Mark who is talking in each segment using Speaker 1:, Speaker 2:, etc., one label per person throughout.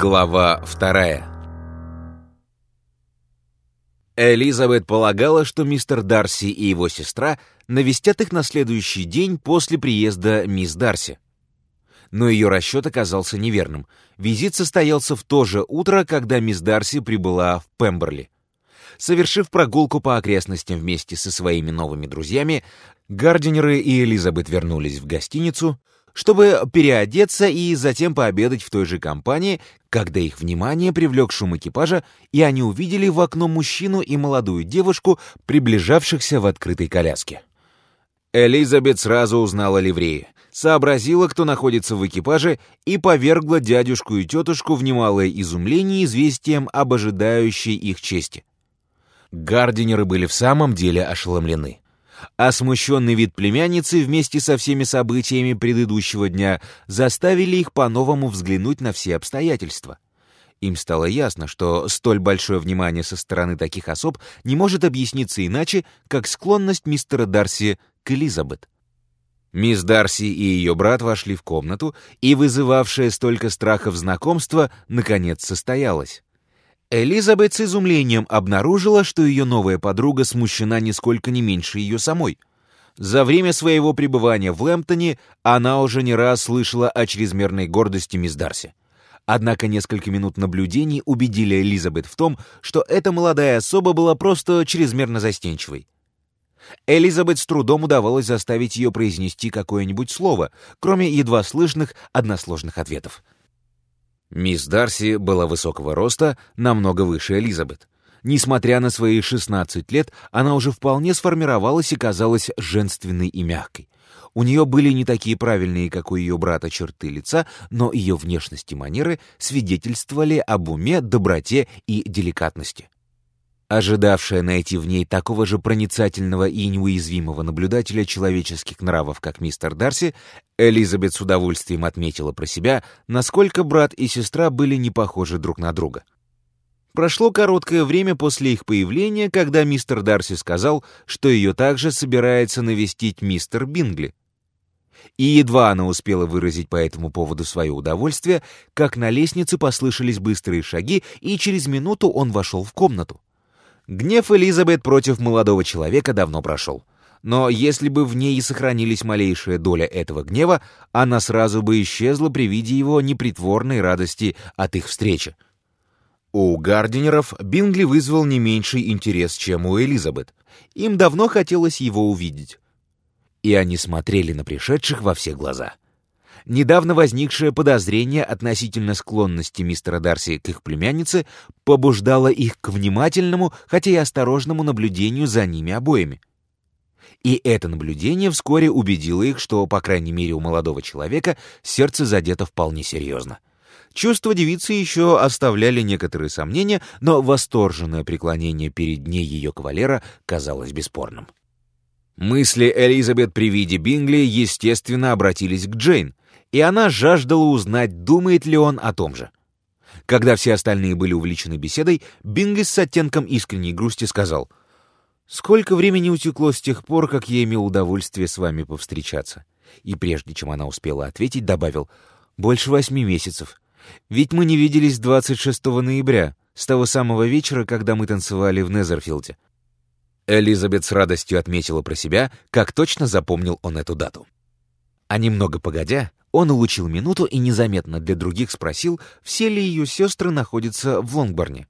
Speaker 1: Глава вторая Элизабет полагала, что мистер Дарси и его сестра навестят их на следующий день после приезда мисс Дарси. Но ее расчет оказался неверным. Визит состоялся в то же утро, когда мисс Дарси прибыла в Пемберли. Совершив прогулку по окрестностям вместе со своими новыми друзьями, Гардинеры и Элизабет вернулись в гостиницу, чтобы переодеться и затем пообедать в той же компании, когда их внимание привлек шум экипажа, и они увидели в окно мужчину и молодую девушку, приближавшихся в открытой коляске. Элизабет сразу узнала ливреи, сообразила, кто находится в экипаже, и повергла дядюшку и тетушку в немалое изумление известием об ожидающей их чести. Гардинеры были в самом деле ошеломлены а смущенный вид племянницы вместе со всеми событиями предыдущего дня заставили их по-новому взглянуть на все обстоятельства. Им стало ясно, что столь большое внимание со стороны таких особ не может объясниться иначе, как склонность мистера Дарси к Элизабет. Мисс Дарси и ее брат вошли в комнату, и вызывавшее столько страхов знакомство наконец состоялось. Элизабет с изумлением обнаружила, что ее новая подруга смущена нисколько не меньше ее самой. За время своего пребывания в Лэмптоне она уже не раз слышала о чрезмерной гордости мисс Дарси. Однако несколько минут наблюдений убедили Элизабет в том, что эта молодая особа была просто чрезмерно застенчивой. Элизабет с трудом удавалось заставить ее произнести какое-нибудь слово, кроме едва слышных односложных ответов. Мисс Дарси была высокого роста, намного выше Элизабет. Несмотря на свои 16 лет, она уже вполне сформировалась и казалась женственной и мягкой. У нее были не такие правильные, как у ее брата, черты лица, но ее внешность и манеры свидетельствовали об уме, доброте и деликатности. Ожидавшая найти в ней такого же проницательного и неуязвимого наблюдателя человеческих нравов, как мистер Дарси, Элизабет с удовольствием отметила про себя, насколько брат и сестра были не похожи друг на друга. Прошло короткое время после их появления, когда мистер Дарси сказал, что ее также собирается навестить мистер Бингли. И едва она успела выразить по этому поводу свое удовольствие, как на лестнице послышались быстрые шаги, и через минуту он вошел в комнату. Гнев Элизабет против молодого человека давно прошел. Но если бы в ней и сохранились малейшая доля этого гнева, она сразу бы исчезла при виде его непритворной радости от их встречи. У Гардинеров Бингли вызвал не меньший интерес, чем у Элизабет. Им давно хотелось его увидеть. И они смотрели на пришедших во все глаза — Недавно возникшее подозрение относительно склонности мистера Дарси к их племяннице побуждало их к внимательному, хотя и осторожному наблюдению за ними обоими. И это наблюдение вскоре убедило их, что, по крайней мере, у молодого человека сердце задето вполне серьезно. Чувства девицы еще оставляли некоторые сомнения, но восторженное преклонение перед ней ее кавалера казалось бесспорным. Мысли Элизабет при виде Бингли, естественно, обратились к Джейн, и она жаждала узнать, думает ли он о том же. Когда все остальные были увлечены беседой, Бингли с оттенком искренней грусти сказал, «Сколько времени утекло с тех пор, как я имел удовольствие с вами повстречаться?» И прежде чем она успела ответить, добавил, «Больше восьми месяцев. Ведь мы не виделись 26 ноября, с того самого вечера, когда мы танцевали в Незерфилде». Элизабет с радостью отметила про себя, как точно запомнил он эту дату. А немного погодя, он улучил минуту и незаметно для других спросил, все ли ее сестры находятся в Лонгборне.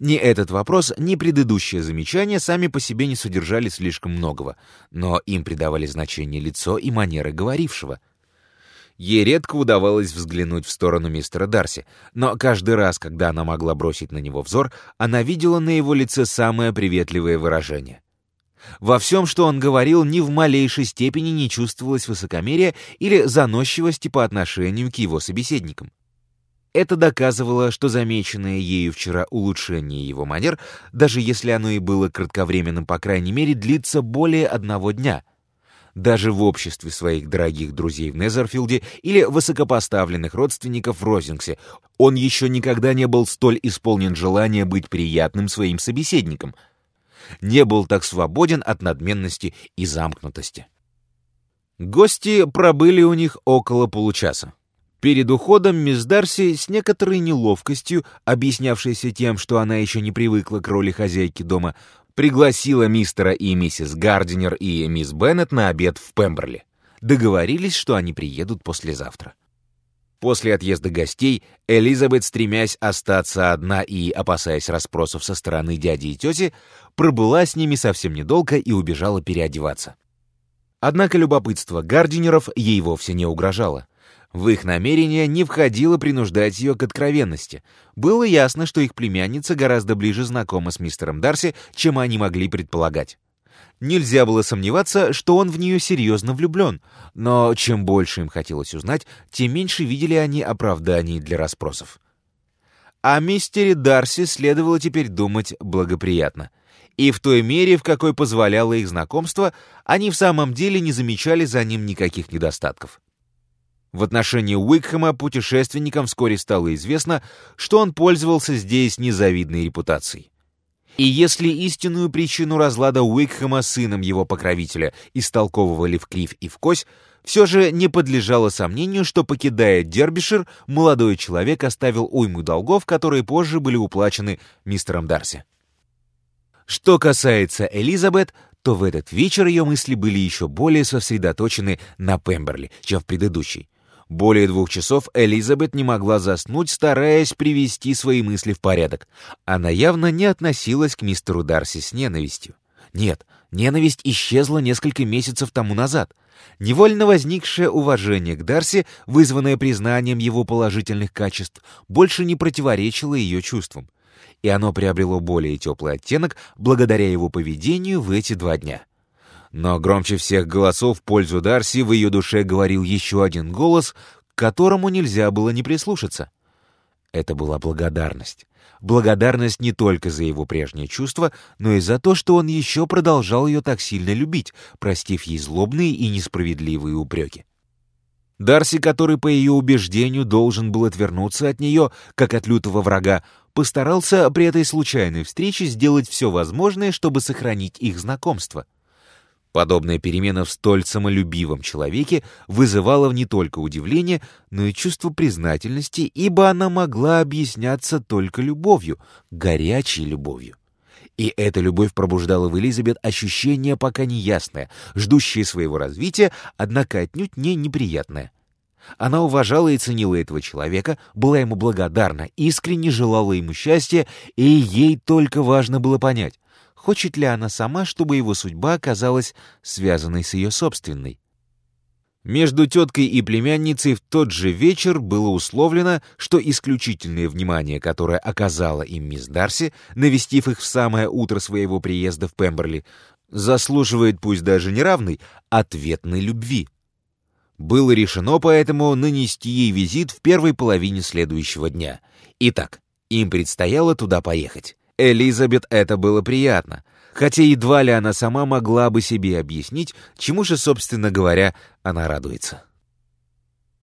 Speaker 1: Ни этот вопрос, ни предыдущее замечание сами по себе не содержали слишком многого, но им придавали значение лицо и манеры говорившего. Ей редко удавалось взглянуть в сторону мистера Дарси, но каждый раз, когда она могла бросить на него взор, она видела на его лице самое приветливое выражение. Во всем, что он говорил, ни в малейшей степени не чувствовалось высокомерия или заносчивости по отношению к его собеседникам. Это доказывало, что замеченное ею вчера улучшение его манер, даже если оно и было кратковременным, по крайней мере, длится более одного дня. Даже в обществе своих дорогих друзей в Незерфилде или высокопоставленных родственников в Розингсе он еще никогда не был столь исполнен желания быть приятным своим собеседникам — не был так свободен от надменности и замкнутости. Гости пробыли у них около получаса. Перед уходом мисс Дарси с некоторой неловкостью, объяснявшейся тем, что она еще не привыкла к роли хозяйки дома, пригласила мистера и миссис Гардинер и мисс Беннет на обед в Пемберли. Договорились, что они приедут послезавтра. После отъезда гостей Элизабет, стремясь остаться одна и опасаясь расспросов со стороны дяди и тети, пробыла с ними совсем недолго и убежала переодеваться. Однако любопытство Гардинеров ей вовсе не угрожало. В их намерение не входило принуждать ее к откровенности. Было ясно, что их племянница гораздо ближе знакома с мистером Дарси, чем они могли предполагать. Нельзя было сомневаться, что он в нее серьезно влюблен, но чем больше им хотелось узнать, тем меньше видели они оправданий для расспросов. О мистере Дарси следовало теперь думать благоприятно. И в той мере, в какой позволяло их знакомство, они в самом деле не замечали за ним никаких недостатков. В отношении Уикхэма путешественникам вскоре стало известно, что он пользовался здесь незавидной репутацией. И если истинную причину разлада Уикхэма сыном его покровителя истолковывали в кривь и в кось, все же не подлежало сомнению, что, покидая Дербишир, молодой человек оставил уйму долгов, которые позже были уплачены мистером Дарси. Что касается Элизабет, то в этот вечер ее мысли были еще более сосредоточены на Пемберли, чем в предыдущий. Более двух часов Элизабет не могла заснуть, стараясь привести свои мысли в порядок. Она явно не относилась к мистеру Дарси с ненавистью. Нет, ненависть исчезла несколько месяцев тому назад. Невольно возникшее уважение к Дарси, вызванное признанием его положительных качеств, больше не противоречило ее чувствам. И оно приобрело более теплый оттенок благодаря его поведению в эти два дня. Но громче всех голосов в пользу Дарси в ее душе говорил еще один голос, к которому нельзя было не прислушаться. Это была благодарность. Благодарность не только за его прежнее чувство, но и за то, что он еще продолжал ее так сильно любить, простив ей злобные и несправедливые упреки. Дарси, который по ее убеждению должен был отвернуться от нее, как от лютого врага, постарался при этой случайной встрече сделать все возможное, чтобы сохранить их знакомство. Подобная перемена в столь самолюбивом человеке вызывала не только удивление, но и чувство признательности, ибо она могла объясняться только любовью, горячей любовью. И эта любовь пробуждала в Элизабет ощущение пока неясное, ждущее своего развития, однако отнюдь не неприятное. Она уважала и ценила этого человека, была ему благодарна, искренне желала ему счастья, и ей только важно было понять, Хочет ли она сама, чтобы его судьба оказалась связанной с ее собственной? Между теткой и племянницей в тот же вечер было условлено, что исключительное внимание, которое оказала им мисс Дарси, навестив их в самое утро своего приезда в Пемберли, заслуживает пусть даже неравной ответной любви. Было решено поэтому нанести ей визит в первой половине следующего дня. Итак, им предстояло туда поехать. Элизабет это было приятно, хотя едва ли она сама могла бы себе объяснить, чему же, собственно говоря, она радуется.